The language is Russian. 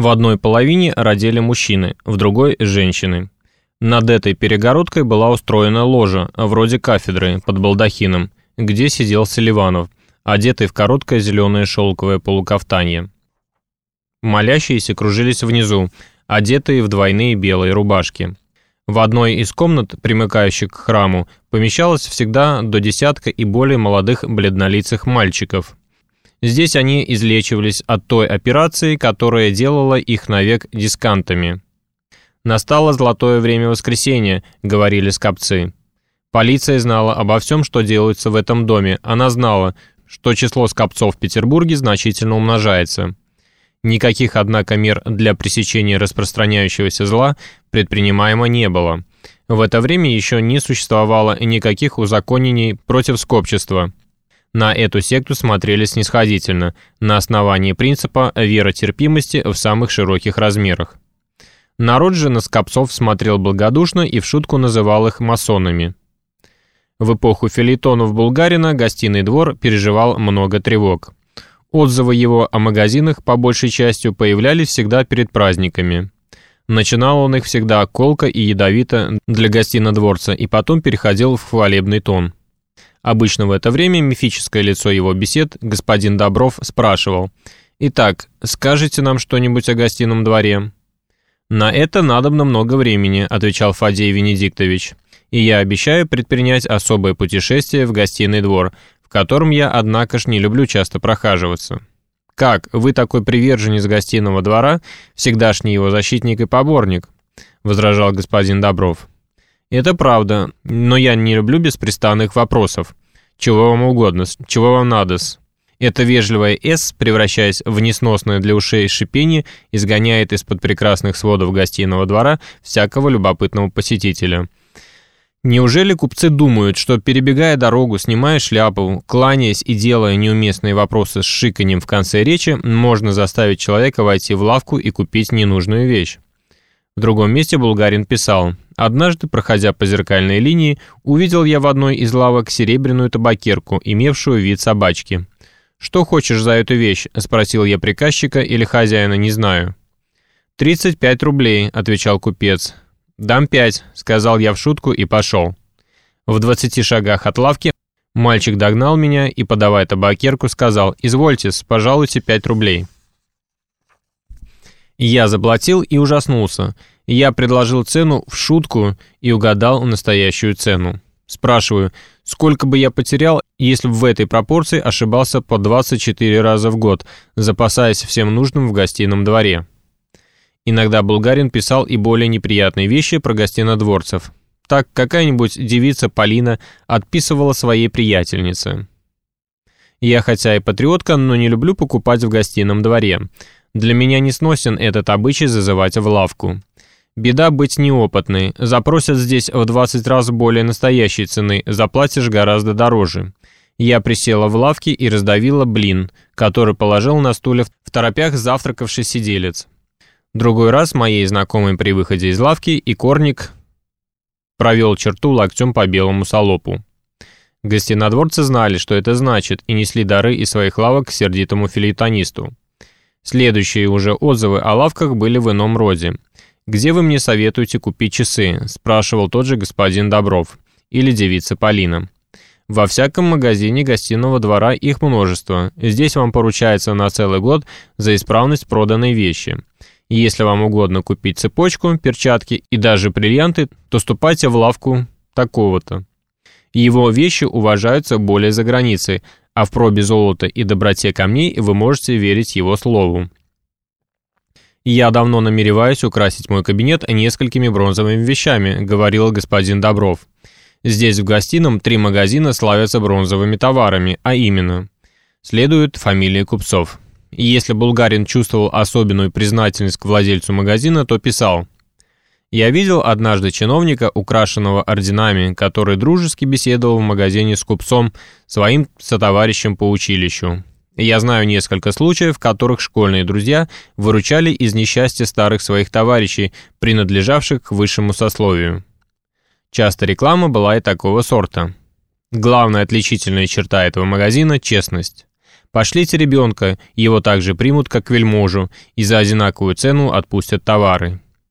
В одной половине родили мужчины, в другой – женщины. Над этой перегородкой была устроена ложа, вроде кафедры, под балдахином, где сидел Селиванов, одетый в короткое зеленое шелковое полукафтанье. Молящиеся кружились внизу, одетые в двойные белые рубашки. В одной из комнат, примыкающих к храму, помещалось всегда до десятка и более молодых бледнолицых мальчиков, Здесь они излечивались от той операции, которая делала их навек дискантами. «Настало золотое время воскресенья», — говорили скопцы. Полиция знала обо всем, что делается в этом доме. Она знала, что число скопцов в Петербурге значительно умножается. Никаких, однако, мер для пресечения распространяющегося зла предпринимаемо не было. В это время еще не существовало никаких узаконений против скопчества – на эту секту смотрели снисходительно, на основании принципа веротерпимости в самых широких размерах. Народ же на скопцов смотрел благодушно и в шутку называл их масонами. В эпоху филитонов Булгарина гостиный двор переживал много тревог. Отзывы его о магазинах по большей частью появлялись всегда перед праздниками. Начинал он их всегда колко и ядовито для гостинодворца и потом переходил в хвалебный тон. Обычно в это время мифическое лицо его бесед, господин Добров, спрашивал «Итак, скажите нам что-нибудь о гостином дворе?» «На это надобно много времени», — отвечал Фадей Венедиктович. «И я обещаю предпринять особое путешествие в гостиный двор, в котором я, однако ж, не люблю часто прохаживаться». «Как, вы такой приверженец гостиного двора, всегдашний его защитник и поборник?» — возражал господин Добров. Это правда, но я не люблю беспрестанных вопросов. Чего вам угодно, чего вам надо -с. Это вежливое «С», превращаясь в несносное для ушей шипение, изгоняет из-под прекрасных сводов гостиного двора всякого любопытного посетителя. Неужели купцы думают, что, перебегая дорогу, снимая шляпу, кланяясь и делая неуместные вопросы с шиканьем в конце речи, можно заставить человека войти в лавку и купить ненужную вещь? В другом месте Булгарин писал «Однажды, проходя по зеркальной линии, увидел я в одной из лавок серебряную табакерку, имевшую вид собачки. «Что хочешь за эту вещь?» — спросил я приказчика или хозяина, не знаю. «Тридцать пять рублей», — отвечал купец. «Дам пять», — сказал я в шутку и пошел. В двадцати шагах от лавки мальчик догнал меня и, подавая табакерку, сказал «Извольте, пожалуйте пять рублей». Я заплатил и ужаснулся. Я предложил цену в шутку и угадал настоящую цену. Спрашиваю, сколько бы я потерял, если бы в этой пропорции ошибался по 24 раза в год, запасаясь всем нужным в гостином дворе. Иногда Булгарин писал и более неприятные вещи про гостинодворцев. Так какая-нибудь девица Полина отписывала своей приятельнице. Я хотя и патриотка, но не люблю покупать в гостином дворе. Для меня не сносен этот обычай зазывать в лавку. Беда быть неопытной. Запросят здесь в 20 раз более настоящей цены, заплатишь гораздо дороже. Я присела в лавке и раздавила блин, который положил на стуле в торопях завтракавший сиделец. Другой раз моей знакомой при выходе из лавки и корник провел черту локтем по белому солопу. Гостинодворцы знали, что это значит, и несли дары из своих лавок к сердитому филитонисту. Следующие уже отзывы о лавках были в ином роде. «Где вы мне советуете купить часы?» – спрашивал тот же господин Добров или девица Полина. Во всяком магазине гостиного двора их множество. Здесь вам поручается на целый год за исправность проданной вещи. Если вам угодно купить цепочку, перчатки и даже бриллианты, то ступайте в лавку такого-то. Его вещи уважаются более за границей, а в пробе золота и доброте камней вы можете верить его слову. «Я давно намереваюсь украсить мой кабинет несколькими бронзовыми вещами», — говорил господин Добров. «Здесь в гостином три магазина славятся бронзовыми товарами, а именно...» Следуют фамилии купцов. И если булгарин чувствовал особенную признательность к владельцу магазина, то писал я видел однажды чиновника, украшенного орденами, который дружески беседовал в магазине с купцом, своим сотоварищем по училищу. Я знаю несколько случаев, в которых школьные друзья выручали из несчастья старых своих товарищей, принадлежавших к высшему сословию. Часто реклама была и такого сорта. Главная отличительная черта этого магазина – честность. Пошлите ребенка, его также примут как вельможу и за одинаковую цену отпустят товары.